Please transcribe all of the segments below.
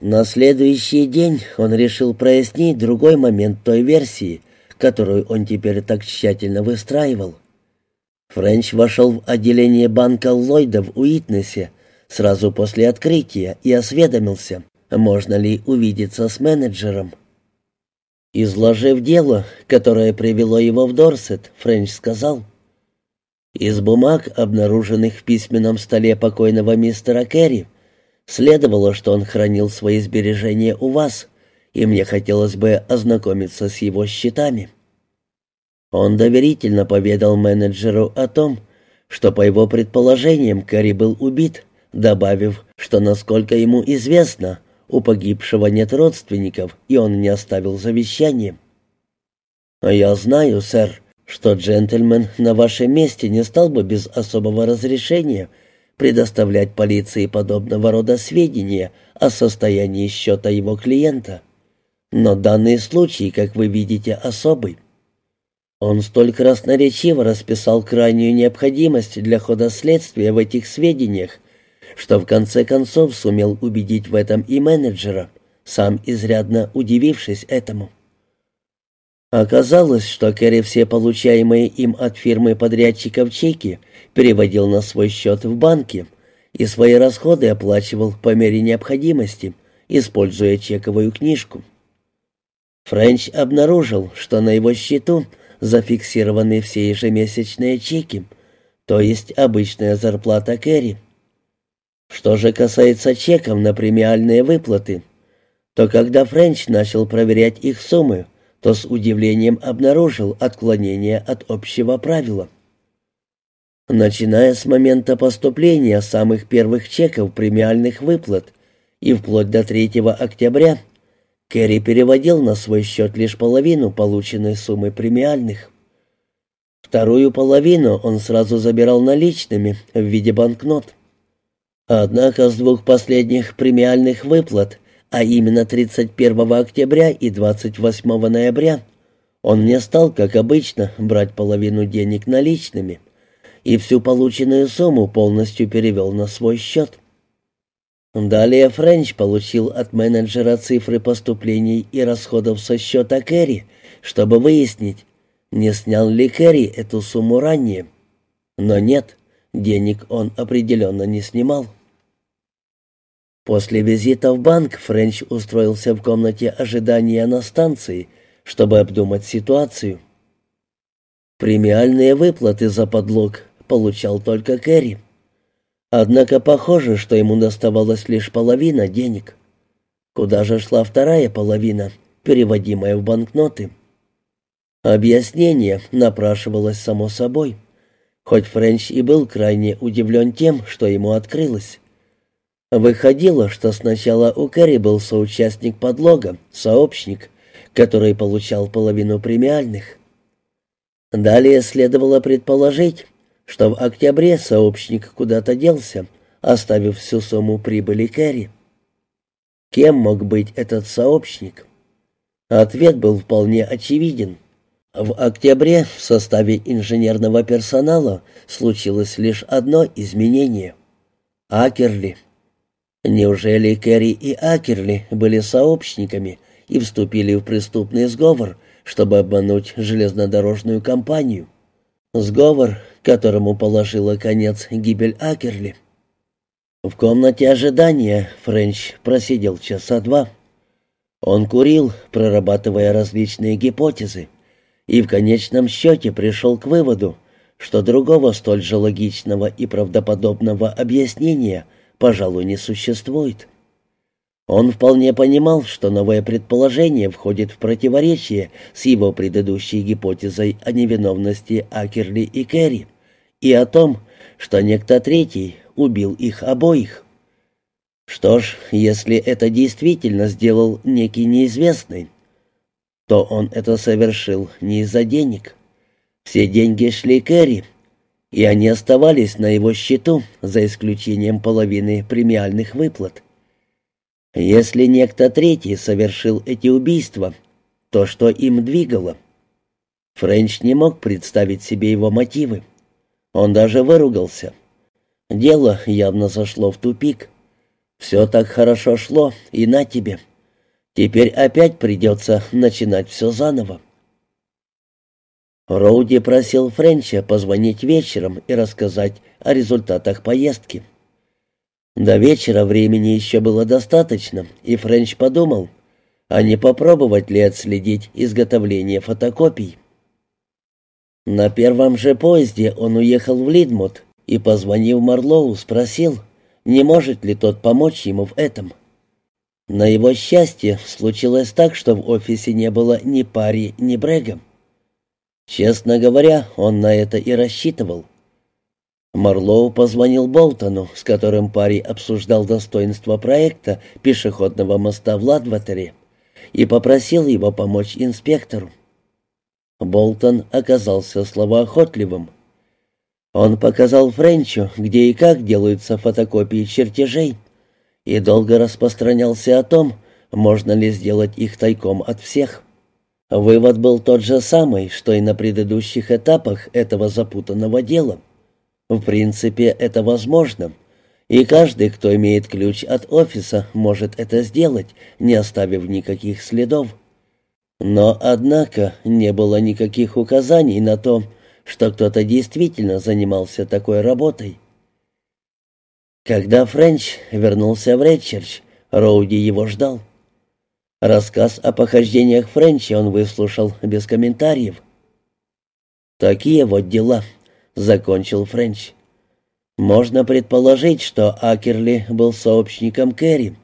На следующий день он решил прояснить другой момент той версии, которую он теперь так тщательно выстраивал. Френч вошел в отделение банка Ллойда в Уитнесе сразу после открытия и осведомился, можно ли увидеться с менеджером. Изложив дело, которое привело его в Дорсет, Френч сказал, «Из бумаг, обнаруженных в письменном столе покойного мистера Керри, Следовало, что он хранил свои сбережения у вас, и мне хотелось бы ознакомиться с его счетами. Он доверительно поведал менеджеру о том, что, по его предположениям, Кэрри был убит, добавив, что, насколько ему известно, у погибшего нет родственников, и он не оставил завещание. «А я знаю, сэр, что джентльмен на вашем месте не стал бы без особого разрешения предоставлять полиции подобного рода сведения о состоянии счета его клиента. Но данный случай, как вы видите, особый. Он столь красноречиво расписал крайнюю необходимость для хода следствия в этих сведениях, что в конце концов сумел убедить в этом и менеджера, сам изрядно удивившись этому. Оказалось, что Керри все получаемые им от фирмы подрядчиков чеки переводил на свой счет в банке и свои расходы оплачивал по мере необходимости, используя чековую книжку. Френч обнаружил, что на его счету зафиксированы все ежемесячные чеки, то есть обычная зарплата Керри. Что же касается чеков на премиальные выплаты, то когда Френч начал проверять их суммы, то с удивлением обнаружил отклонение от общего правила. Начиная с момента поступления самых первых чеков премиальных выплат и вплоть до 3 октября, Керри переводил на свой счет лишь половину полученной суммы премиальных. Вторую половину он сразу забирал наличными в виде банкнот. Однако с двух последних премиальных выплат а именно 31 октября и 28 ноября, он не стал, как обычно, брать половину денег наличными и всю полученную сумму полностью перевел на свой счет. Далее Френч получил от менеджера цифры поступлений и расходов со счета Кэрри, чтобы выяснить, не снял ли Кэрри эту сумму ранее. Но нет, денег он определенно не снимал. После визита в банк Френч устроился в комнате ожидания на станции, чтобы обдумать ситуацию. Премиальные выплаты за подлог получал только Кэрри. Однако похоже, что ему доставалась лишь половина денег. Куда же шла вторая половина, переводимая в банкноты? Объяснение напрашивалось само собой, хоть Френч и был крайне удивлен тем, что ему открылось. Выходило, что сначала у Кэрри был соучастник подлога, сообщник, который получал половину премиальных. Далее следовало предположить, что в октябре сообщник куда-то делся, оставив всю сумму прибыли Кэрри. Кем мог быть этот сообщник? Ответ был вполне очевиден. В октябре в составе инженерного персонала случилось лишь одно изменение. Акерли — Неужели Керри и Акерли были сообщниками и вступили в преступный сговор, чтобы обмануть железнодорожную компанию? Сговор, которому положила конец гибель Акерли. В комнате ожидания Френч просидел часа два. Он курил, прорабатывая различные гипотезы, и в конечном счете пришел к выводу, что другого столь же логичного и правдоподобного объяснения – пожалуй, не существует. Он вполне понимал, что новое предположение входит в противоречие с его предыдущей гипотезой о невиновности Акерли и Керри и о том, что некто третий убил их обоих. Что ж, если это действительно сделал некий неизвестный, то он это совершил не из-за денег. Все деньги шли Керри, и они оставались на его счету, за исключением половины премиальных выплат. Если некто третий совершил эти убийства, то что им двигало? Френч не мог представить себе его мотивы. Он даже выругался. Дело явно зашло в тупик. Все так хорошо шло, и на тебе. Теперь опять придется начинать все заново. Роуди просил Френча позвонить вечером и рассказать о результатах поездки. До вечера времени еще было достаточно, и Френч подумал, а не попробовать ли отследить изготовление фотокопий. На первом же поезде он уехал в Лидмут и, позвонив Марлоу, спросил, не может ли тот помочь ему в этом. На его счастье случилось так, что в офисе не было ни Пари, ни Брега. Честно говоря, он на это и рассчитывал. Марлоу позвонил Болтону, с которым Пари обсуждал достоинство проекта пешеходного моста в Ладватере, и попросил его помочь инспектору. Болтон оказался словоохотливым. Он показал Френчу, где и как делаются фотокопии чертежей, и долго распространялся о том, можно ли сделать их тайком от всех. Вывод был тот же самый, что и на предыдущих этапах этого запутанного дела. В принципе, это возможно, и каждый, кто имеет ключ от офиса, может это сделать, не оставив никаких следов. Но, однако, не было никаких указаний на то, что кто-то действительно занимался такой работой. Когда Френч вернулся в Редчерч, Роуди его ждал. Рассказ о похождениях Френча он выслушал без комментариев. «Такие вот дела», — закончил Френч. «Можно предположить, что Акерли был сообщником Кэрри,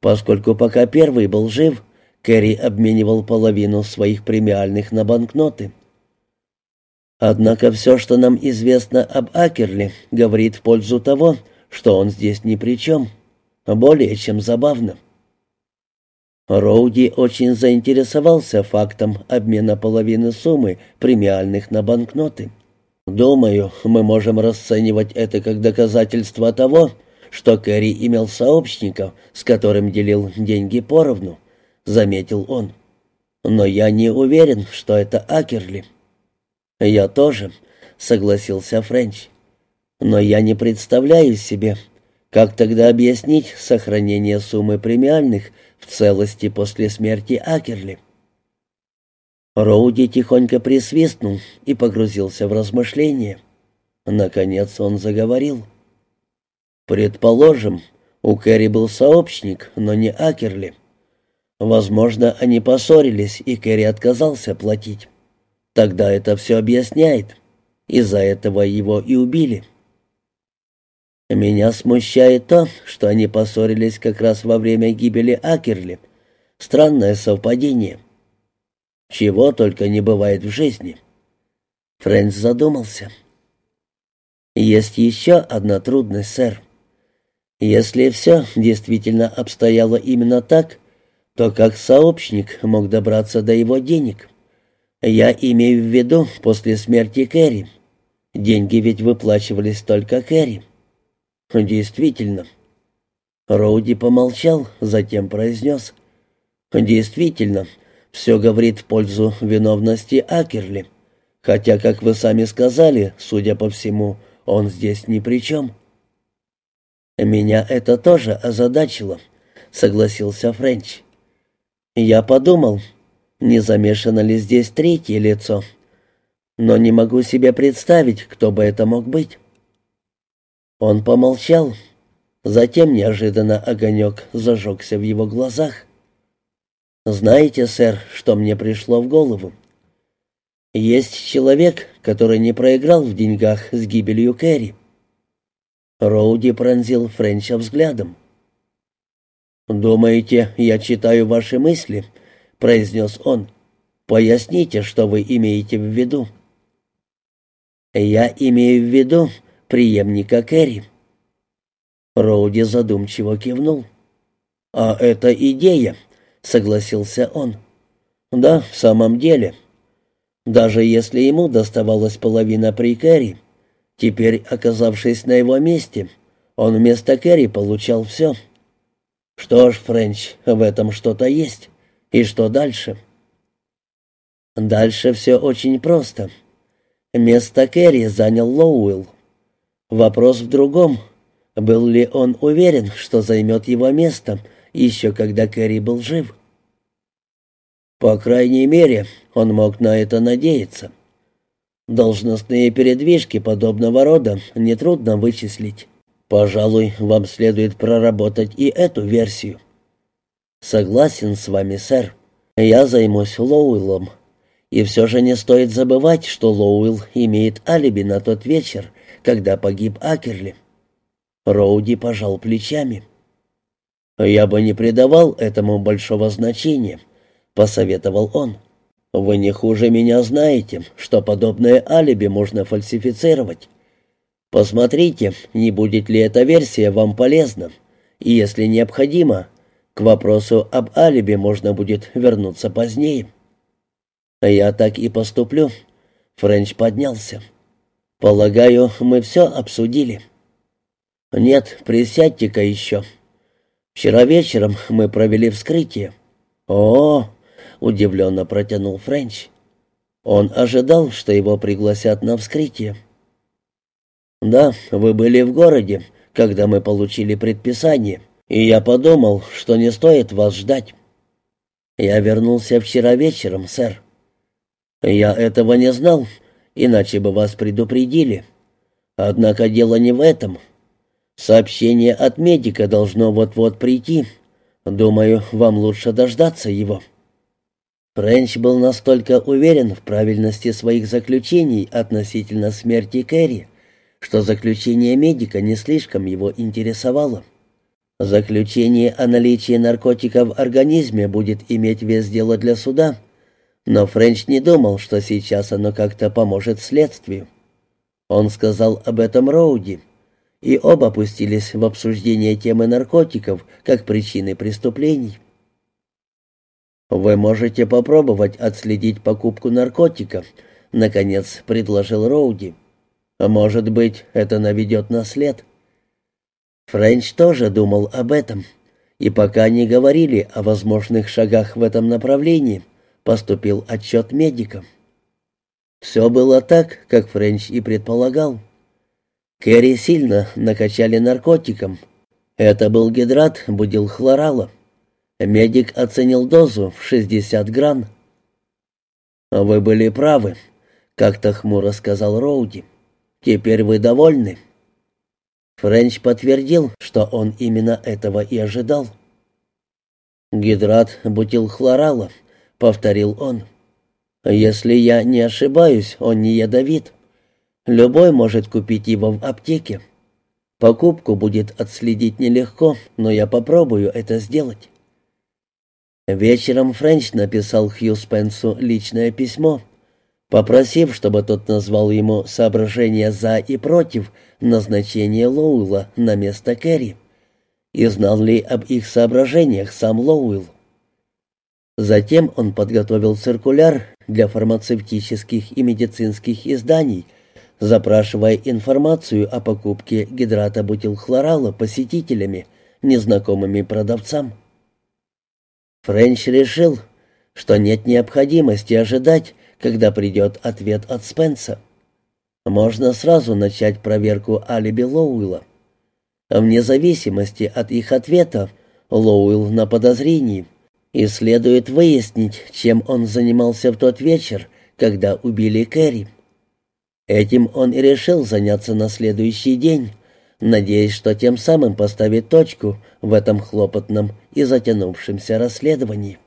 поскольку пока первый был жив, Кэрри обменивал половину своих премиальных на банкноты. Однако все, что нам известно об Акерли, говорит в пользу того, что он здесь ни при чем. Более чем забавно. Роуди очень заинтересовался фактом обмена половины суммы премиальных на банкноты. «Думаю, мы можем расценивать это как доказательство того, что Кэрри имел сообщников, с которым делил деньги поровну», — заметил он. «Но я не уверен, что это Акерли». «Я тоже», — согласился Френч. «Но я не представляю себе, как тогда объяснить сохранение суммы премиальных в целости после смерти Акерли?» Роуди тихонько присвистнул и погрузился в размышления. Наконец он заговорил. «Предположим, у Кэрри был сообщник, но не Акерли. Возможно, они поссорились, и Кэрри отказался платить. Тогда это все объясняет. Из-за этого его и убили». Меня смущает то, что они поссорились как раз во время гибели Акерли. Странное совпадение. Чего только не бывает в жизни. Фрэнс задумался. Есть еще одна трудность, сэр. Если все действительно обстояло именно так, то как сообщник мог добраться до его денег? Я имею в виду после смерти Кэрри. Деньги ведь выплачивались только Кэрри. «Действительно». Роуди помолчал, затем произнес. «Действительно, все говорит в пользу виновности Акерли. Хотя, как вы сами сказали, судя по всему, он здесь ни при чем». «Меня это тоже озадачило», — согласился Френч. «Я подумал, не замешано ли здесь третье лицо, но не могу себе представить, кто бы это мог быть». Он помолчал. Затем неожиданно огонек зажегся в его глазах. «Знаете, сэр, что мне пришло в голову? Есть человек, который не проиграл в деньгах с гибелью Кэрри». Роуди пронзил Френча взглядом. «Думаете, я читаю ваши мысли?» — произнес он. «Поясните, что вы имеете в виду». «Я имею в виду, преемника Кэрри». Роуди задумчиво кивнул. «А это идея», — согласился он. «Да, в самом деле. Даже если ему доставалась половина при Кэрри, теперь, оказавшись на его месте, он вместо Кэрри получал все. Что ж, Френч, в этом что-то есть. И что дальше?» Дальше все очень просто. Место Кэрри занял Лоуэлл. Вопрос в другом. Был ли он уверен, что займет его место, еще когда Кэрри был жив? По крайней мере, он мог на это надеяться. Должностные передвижки подобного рода нетрудно вычислить. Пожалуй, вам следует проработать и эту версию. Согласен с вами, сэр. Я займусь Лоуэллом. И все же не стоит забывать, что Лоуэлл имеет алиби на тот вечер, когда погиб Акерли. Роуди пожал плечами. «Я бы не придавал этому большого значения», — посоветовал он. «Вы не хуже меня знаете, что подобное алиби можно фальсифицировать. Посмотрите, не будет ли эта версия вам полезна, и если необходимо, к вопросу об алиби можно будет вернуться позднее». «Я так и поступлю», — Френч поднялся. «Полагаю, мы все обсудили». «Нет, присядьте-ка еще. Вчера вечером мы провели вскрытие». «О!» — удивленно протянул Френч. Он ожидал, что его пригласят на вскрытие. «Да, вы были в городе, когда мы получили предписание, и я подумал, что не стоит вас ждать. Я вернулся вчера вечером, сэр. Я этого не знал, иначе бы вас предупредили. Однако дело не в этом». Сообщение от медика должно вот-вот прийти. Думаю, вам лучше дождаться его». Френч был настолько уверен в правильности своих заключений относительно смерти Кэрри, что заключение медика не слишком его интересовало. Заключение о наличии наркотиков в организме будет иметь вес дела для суда, но Френч не думал, что сейчас оно как-то поможет следствию. Он сказал об этом Роуди — и оба пустились в обсуждение темы наркотиков как причины преступлений. «Вы можете попробовать отследить покупку наркотиков», — наконец предложил Роуди. «Может быть, это наведет на след». Френч тоже думал об этом, и пока не говорили о возможных шагах в этом направлении, поступил отчет медикам. Все было так, как Френч и предполагал. Кэрри сильно накачали наркотиком. Это был гидрат будилхлорала. Медик оценил дозу в 60 грамм. «Вы были правы», — как-то хмуро сказал Роуди. «Теперь вы довольны?» Френч подтвердил, что он именно этого и ожидал. «Гидрат бутилхлорала», — повторил он. «Если я не ошибаюсь, он не ядовит». Любой может купить его в аптеке. Покупку будет отследить нелегко, но я попробую это сделать. Вечером Френч написал Хью Спенсу личное письмо, попросив, чтобы тот назвал ему соображения «за» и «против» назначения Лоуэлла на место Керри, и знал ли об их соображениях сам Лоуэлл. Затем он подготовил циркуляр для фармацевтических и медицинских изданий, запрашивая информацию о покупке гидрата бутилхлорала посетителями, незнакомыми продавцам. Френч решил, что нет необходимости ожидать, когда придет ответ от Спенса. Можно сразу начать проверку алиби Лоуэлла. Вне зависимости от их ответа, Лоуэлл на подозрении, и следует выяснить, чем он занимался в тот вечер, когда убили Кэрри. Этим он и решил заняться на следующий день, надеясь, что тем самым поставит точку в этом хлопотном и затянувшемся расследовании.